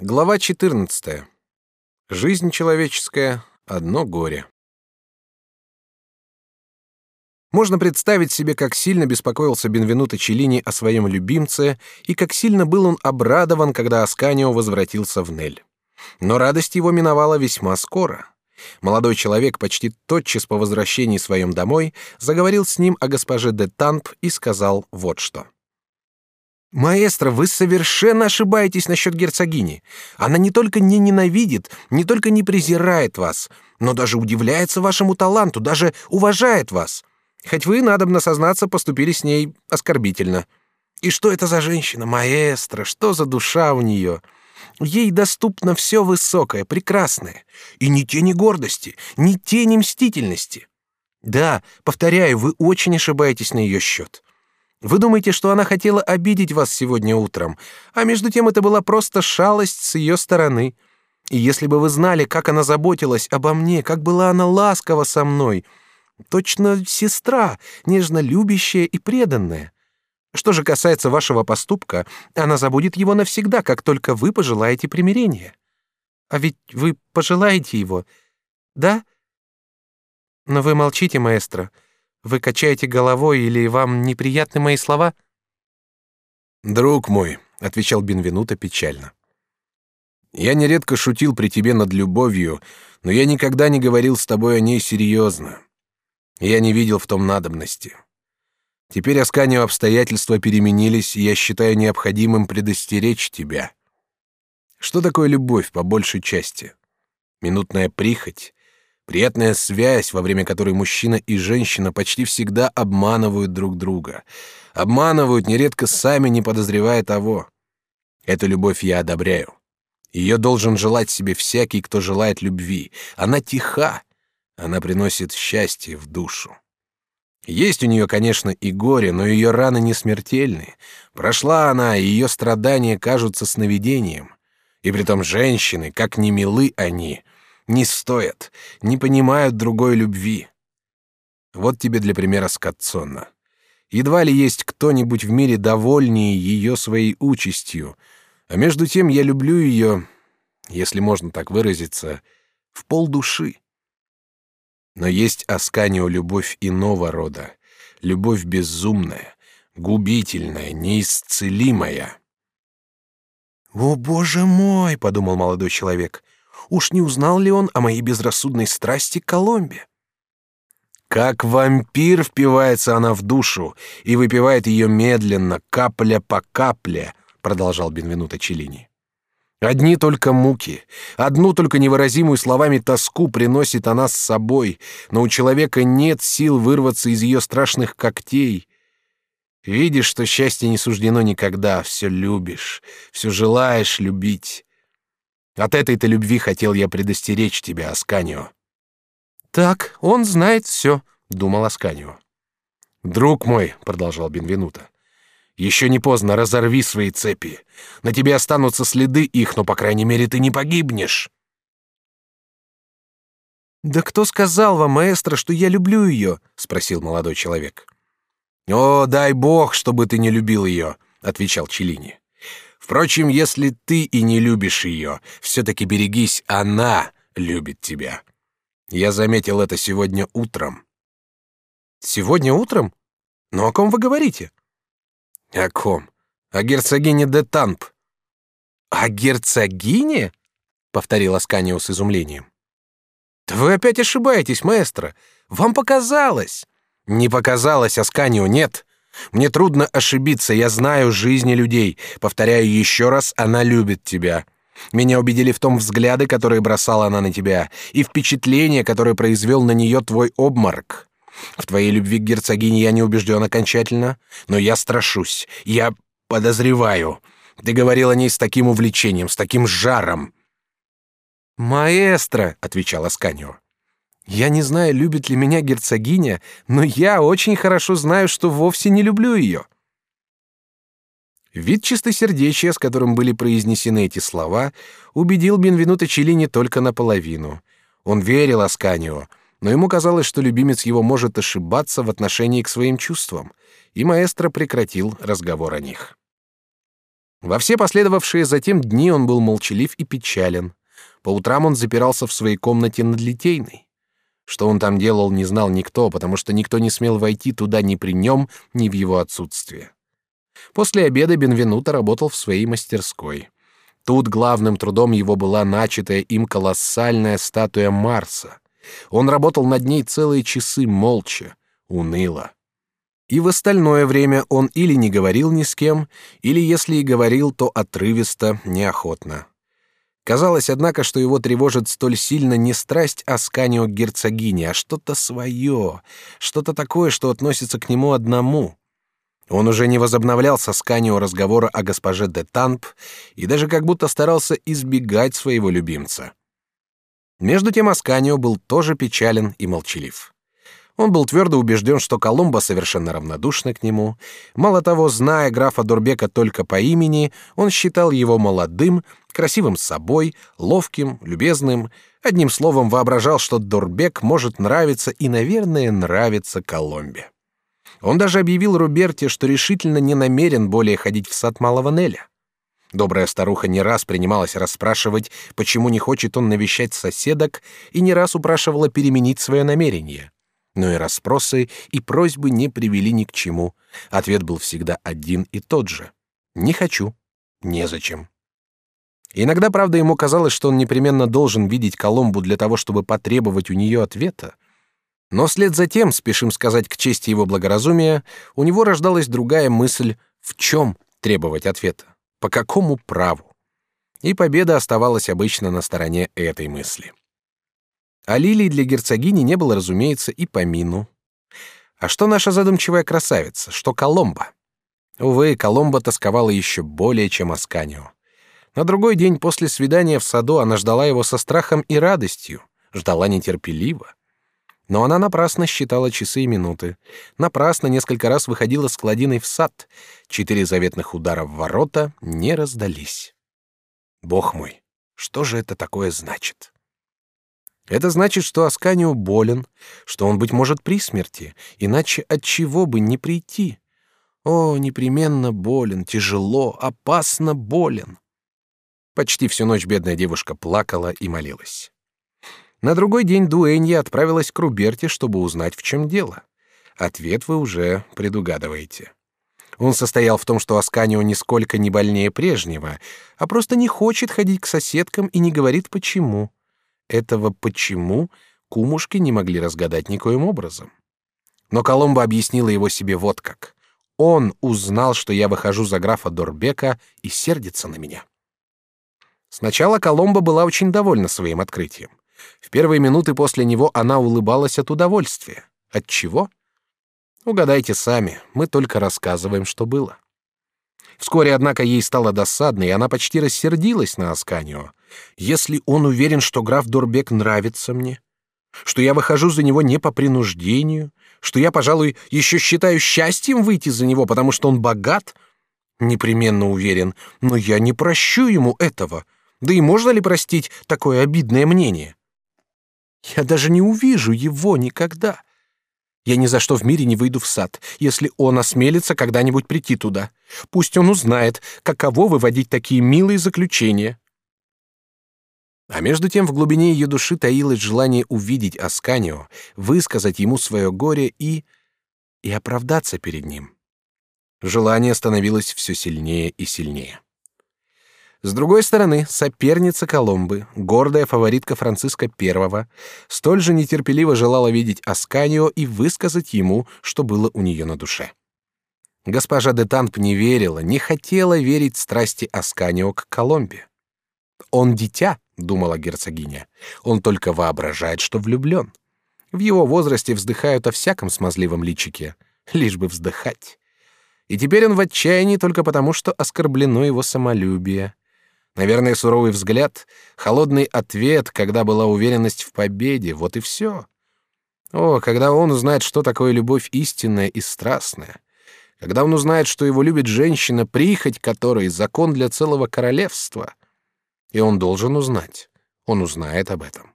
Глава 14. Жизнь человеческая одно горе. Можно представить себе, как сильно беспокоился Бенвенуто Челлини о своем любимце и как сильно был он обрадован, когда Асканио возвратился в Нель. Но радость его миновала весьма скоро. Молодой человек почти тотчас по возвращении своем домой заговорил с ним о госпоже де Танп и сказал вот что. Маэстро, вы совершенно ошибаетесь насчет герцогини. Она не только не ненавидит, не только не презирает вас, но даже удивляется вашему таланту, даже уважает вас. Хоть вы, надобно сознаться, поступили с ней оскорбительно. И что это за женщина, маэстро? Что за душа у нее? Ей доступно все высокое, прекрасное, и ни тени гордости, ни тени мстительности. Да, повторяю, вы очень ошибаетесь на ее счет. Вы думаете, что она хотела обидеть вас сегодня утром, а между тем это была просто шалость с ее стороны. И если бы вы знали, как она заботилась обо мне, как была она ласкова со мной, точно сестра, нежно любящая и преданная. Что же касается вашего поступка, она забудет его навсегда, как только вы пожелаете примирения. А ведь вы пожелаете его, да? Но вы молчите, маэстро. Вы качаете головой или вам неприятны мои слова? Друг мой, отвечал Бенвенуто печально. Я нередко шутил при тебе над любовью, но я никогда не говорил с тобой о ней серьезно. Я не видел в том надобности. Теперь Асканио обстоятельства переменились, и я считаю необходимым предостеречь тебя. Что такое любовь по большей части? Минутная прихоть, Приятная связь, во время которой мужчина и женщина почти всегда обманывают друг друга. Обманывают, нередко сами не подозревая того. Эту любовь я одобряю. Ее должен желать себе всякий, кто желает любви. Она тиха, она приносит счастье в душу. Есть у нее, конечно, и горе, но ее раны не смертельны. Прошла она, и ее страдания кажутся сновидением. И притом женщины, как ни милы они, не стоят, не понимают другой любви. Вот тебе для примера Скотсонна. Едва ли есть кто-нибудь в мире довольнее ее своей участью, а между тем я люблю ее, если можно так выразиться, в полдуши. Но есть Асканио любовь иного рода, любовь безумная, губительная, неисцелимая. «О, боже мой!» — подумал молодой человек. Уж не узнал ли он о моей безрассудной страсти к Коломбе? Как вампир впивается она в душу и выпивает ее медленно, капля по капле, продолжал Бенвенуто Челлини. Одни только муки, одну только невыразимую словами тоску приносит она с собой, но у человека нет сил вырваться из ее страшных когтей. Видишь, что счастье не суждено никогда, все любишь, все желаешь любить. От этой-то любви хотел я предостеречь тебя, Асканио. Так, он знает все, думал Асканио. Друг мой, продолжал Бенвенуто, еще не поздно, разорви свои цепи. На тебе останутся следы их, но по крайней мере ты не погибнешь. Да кто сказал вам, маэстро, что я люблю ее? – спросил молодой человек. О, дай бог, чтобы ты не любил ее, отвечал Челини. Впрочем, если ты и не любишь ее, все-таки берегись, она любит тебя. Я заметил это сегодня утром. Сегодня утром? Но о ком вы говорите? О ком? О герцогине де Тамп. О герцогине? повторил Асканио с изумлением. Да вы опять ошибаетесь, маэстро. Вам показалось. Не показалось, Асканио, нет. Мне трудно ошибиться, я знаю жизни людей. Повторяю еще раз, она любит тебя. Меня убедили в том взгляды, которые бросала она на тебя, и впечатление, которое произвел на нее твой обморок. В твоей любви к герцогине я не убежден окончательно, но я страшусь, я подозреваю. Ты говорил о ней с таким увлечением, с таким жаром. «Маэстро», — отвечала Сканио, я не знаю, любит ли меня герцогиня, но я очень хорошо знаю, что вовсе не люблю ее. Вид чистосердечия, с которым были произнесены эти слова, убедил Бенвенуто Челлини только наполовину. Он верил Асканио, но ему казалось, что любимец его может ошибаться в отношении к своим чувствам, и маэстро прекратил разговор о них. Во все последовавшие затем дни он был молчалив и печален. По утрам он запирался в своей комнате над Литейной. Что он там делал, не знал никто, потому что никто не смел войти туда ни при нем, ни в его отсутствие. После обеда Бенвенуто работал в своей мастерской. Тут главным трудом его была начатая им колоссальная статуя Марса. Он работал над ней целые часы молча, уныло. И в остальное время он или не говорил ни с кем, или если и говорил, то отрывисто, неохотно. Казалось, однако, что его тревожит столь сильно не страсть Асканио к герцогине, а что-то свое, что-то такое, что относится к нему одному. Он уже не возобновлял с Асканио разговора о госпоже де Тамп и даже как будто старался избегать своего любимца. Между тем Асканио был тоже печален и молчалив. Он был твердо убежден, что Коломбо совершенно равнодушна к нему. Мало того, зная графа Дурбека только по имени, он считал его молодым, красивым собой, ловким, любезным. Одним словом, воображал, что Дурбек может нравиться и, наверное, нравится Коломбе. Он даже объявил Руберте, что решительно не намерен более ходить в сад Малого Неля. Добрая старуха не раз принималась расспрашивать, почему не хочет он навещать соседок, и не раз упрашивала переменить свое намерение. Но и расспросы, и просьбы не привели ни к чему. Ответ был всегда один и тот же. «Не хочу. Незачем». Иногда, правда, ему казалось, что он непременно должен видеть Коломбу для того, чтобы потребовать у нее ответа. Но вслед за тем, спешим сказать к чести его благоразумия, у него рождалась другая мысль, в чем требовать ответа. По какому праву? И победа оставалась обычно на стороне этой мысли. А лилий для герцогини не было, разумеется, и помину. А что наша задумчивая красавица, что Коломба? Увы, Коломба тосковала еще более, чем Асканио. На другой день после свидания в саду она ждала его со страхом и радостью, ждала нетерпеливо. Но она напрасно считала часы и минуты, напрасно несколько раз выходила с Кладиной в сад. Четыре заветных удара в ворота не раздались. Бог мой, что же это такое значит? Это значит, что Асканио болен, что он быть может при смерти, иначе от чего бы не прийти? О, непременно болен, тяжело, опасно болен. Почти всю ночь бедная девушка плакала и молилась. На другой день Дуэнья отправилась к Руберте, чтобы узнать, в чем дело. Ответ вы уже предугадываете. Он состоял в том, что Асканио нисколько не больнее прежнего, а просто не хочет ходить к соседкам и не говорит почему. Этого почему кумушки не могли разгадать никоим образом. Но Коломбо объяснила его себе вот как. Он узнал, что я выхожу за графа Дорбека и сердится на меня. Сначала Коломбо была очень довольна своим открытием. В первые минуты после него она улыбалась от удовольствия. От чего? Угадайте сами, мы только рассказываем, что было. Вскоре, однако, ей стало досадно, и она почти рассердилась на Асканио. Если он уверен, что граф Дорбек нравится мне, что я выхожу за него не по принуждению, что я, пожалуй, еще считаю счастьем выйти за него, потому что он богат, непременно уверен, но я не прощу ему этого. Да и можно ли простить такое обидное мнение? Я даже не увижу его никогда. Я ни за что в мире не выйду в сад, если он осмелится когда-нибудь прийти туда. Пусть он узнает, каково выводить такие милые заключения. А между тем в глубине ее души таилось желание увидеть Асканио, высказать ему свое горе и... и оправдаться перед ним. Желание становилось все сильнее и сильнее. С другой стороны, соперница Коломбы, гордая фаворитка Франциска I, столь же нетерпеливо желала видеть Асканио и высказать ему, что было у нее на душе. Госпожа де Танп не верила, не хотела верить страсти Асканио к Коломбе. «Он дитя», — думала герцогиня, — «он только воображает, что влюблен. В его возрасте вздыхают о всяком смазливом личике, лишь бы вздыхать. И теперь он в отчаянии только потому, что оскорблено его самолюбие. Наверное, суровый взгляд, холодный ответ, когда была уверенность в победе, вот и все. О, когда он узнает, что такое любовь истинная и страстная, когда он узнает, что его любит женщина, прихоть которой закон для целого королевства, и он должен узнать, он узнает об этом.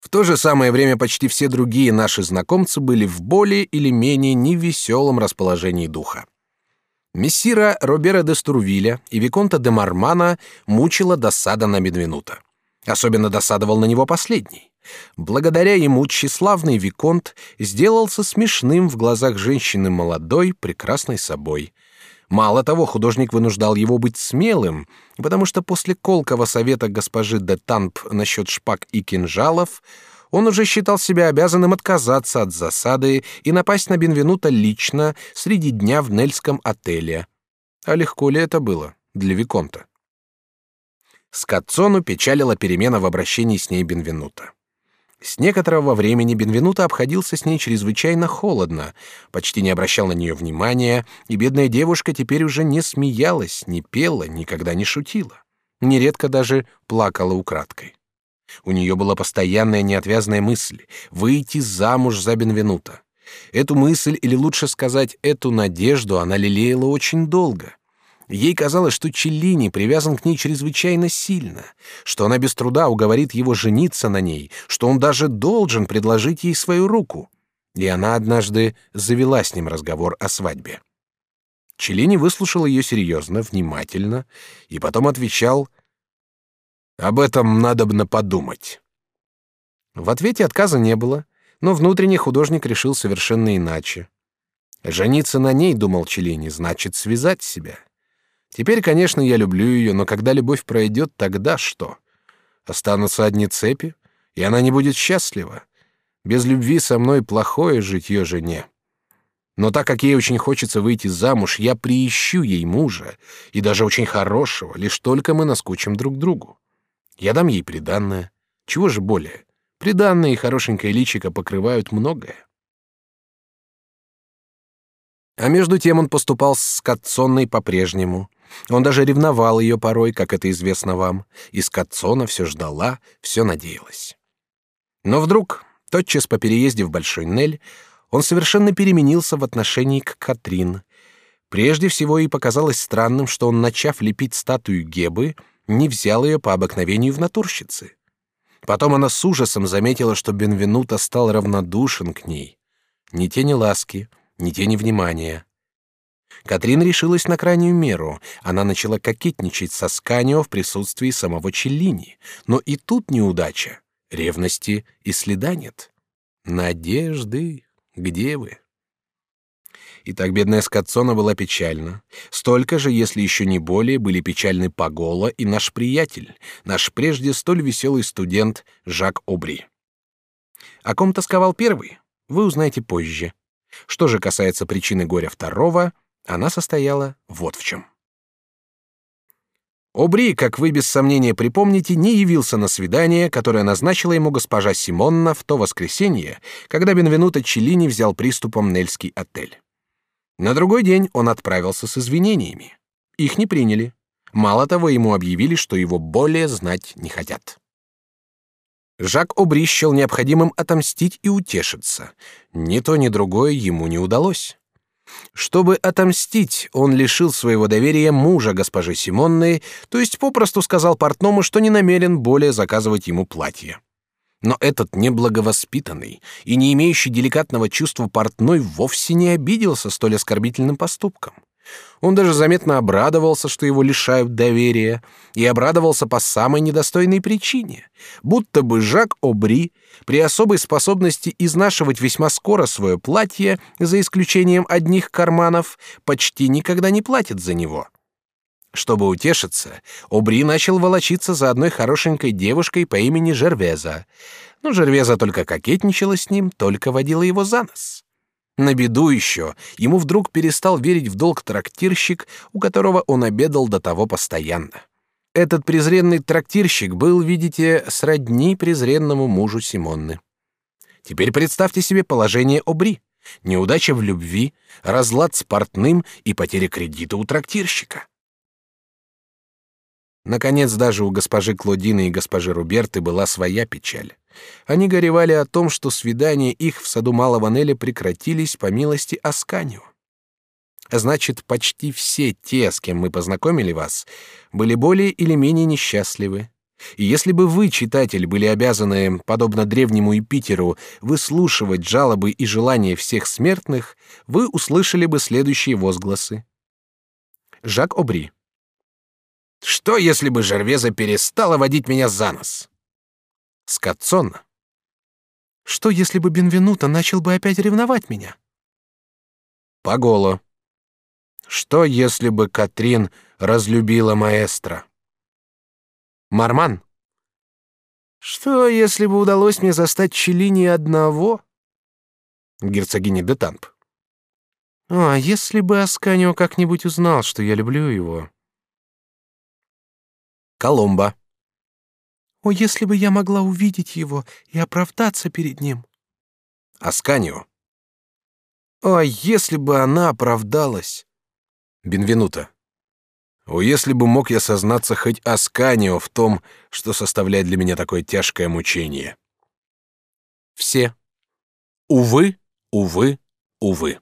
В то же самое время почти все другие наши знакомцы были в более или менее невеселом расположении духа. Мессира Робера де Стурвиля и виконта де Мармана мучила досада на Бенвенута. Особенно досадовал на него последний. Благодаря ему тщеславный виконт сделался смешным в глазах женщины молодой, прекрасной собой. Мало того, художник вынуждал его быть смелым, потому что после колкого совета госпожи де Тамп насчет шпаг и кинжалов он уже считал себя обязанным отказаться от засады и напасть на Бенвенута лично среди дня в Нельском отеле. А легко ли это было для виконта? Скотцону печалила перемена в обращении с ней Бенвенута. С некоторого времени Бенвенуто обходился с ней чрезвычайно холодно, почти не обращал на нее внимания, и бедная девушка теперь уже не смеялась, не пела, никогда не шутила. Нередко даже плакала украдкой. У нее была постоянная неотвязная мысль — выйти замуж за Бенвенуто. Эту мысль, или лучше сказать, эту надежду она лелеяла очень долго — Ей казалось, что Челлини привязан к ней чрезвычайно сильно, что она без труда уговорит его жениться на ней, что он даже должен предложить ей свою руку. И она однажды завела с ним разговор о свадьбе. Челлини выслушал ее серьезно, внимательно, и потом отвечал «Об этом надобно подумать». В ответе отказа не было, но внутренний художник решил совершенно иначе. Жениться на ней, думал Челлини, значит связать себя. Теперь, конечно, я люблю ее, но когда любовь пройдет, тогда что? Останутся одни цепи, и она не будет счастлива. Без любви со мной плохое житье жене. Но так как ей очень хочется выйти замуж, я приищу ей мужа, и даже очень хорошего, лишь только мы наскучим друг другу. Я дам ей приданное. Чего же более? Приданное и хорошенькое личико покрывают многое. А между тем он поступал с Катцонной по-прежнему — он даже ревновал ее порой, как это известно вам, и Скотсона все ждала, все надеялась. Но вдруг, тотчас по переезде в Большой Нель, он совершенно переменился в отношении к Катрин. Прежде всего ей показалось странным, что он, начав лепить статую Гебы, не взял ее по обыкновению в натурщицы. Потом она с ужасом заметила, что Бенвенуто стал равнодушен к ней. Ни тени ласки, ни тени внимания. Катрин решилась на крайнюю меру. Она начала кокетничать со Сканио в присутствии самого Челлини. Но и тут неудача. Ревности и следа нет. Надежды, где вы? Итак, бедная Скотсона была печальна. Столько же, если еще не более, были печальны Пагола и наш приятель, наш прежде столь веселый студент Жак Обри. О ком тосковал первый, вы узнаете позже. Что же касается причины горя второго, она состояла вот в чем. Обри, как вы без сомнения припомните, не явился на свидание, которое назначила ему госпожа Симонна в то воскресенье, когда Бенвенуто Челлини взял приступом Нельский отель. На другой день он отправился с извинениями. Их не приняли. Мало того, ему объявили, что его более знать не хотят. Жак Обри счел необходимым отомстить и утешиться. Ни то, ни другое ему не удалось. Чтобы отомстить, он лишил своего доверия мужа госпожи Симонны, то есть попросту сказал портному, что не намерен более заказывать ему платье. Но этот неблаговоспитанный и не имеющий деликатного чувства портной вовсе не обиделся столь оскорбительным поступком. Он даже заметно обрадовался, что его лишают доверия, и обрадовался по самой недостойной причине, будто бы Жак Обри при особой способности изнашивать весьма скоро свое платье, за исключением одних карманов, почти никогда не платит за него. Чтобы утешиться, Обри начал волочиться за одной хорошенькой девушкой по имени Жервеза. Но Жервеза только кокетничала с ним, только водила его за нос. На беду еще ему вдруг перестал верить в долг трактирщик, у которого он обедал до того постоянно. Этот презренный трактирщик был, видите, сродни презренному мужу Симонны. Теперь представьте себе положение Обри. Неудача в любви, разлад с портным и потеря кредита у трактирщика. Наконец, даже у госпожи Клодины и госпожи Руберты была своя печаль. Они горевали о том, что свидания их в саду Малого Неля прекратились по милости Асканио. Значит, почти все те, с кем мы познакомили вас, были более или менее несчастливы. И если бы вы, читатель, были обязаны, подобно древнему Юпитеру, выслушивать жалобы и желания всех смертных, вы услышали бы следующие возгласы. Жак Обри. Что, если бы Жервеза перестала водить меня за нос? Скотсонна. Что, если бы Бенвенуто начал бы опять ревновать меня? Поголо. Что, если бы Катрин разлюбила маэстро? Марман. Что, если бы удалось мне застать Челини одного? Герцогиня де Тамп. А если бы Асканио как-нибудь узнал, что я люблю его? Коломба. О, если бы я могла увидеть его и оправдаться перед ним. Асканио. О, если бы она оправдалась. Бенвенуто. О, если бы мог я сознаться хоть Асканио в том, что составляет для меня такое тяжкое мучение. Все. Увы, увы, увы.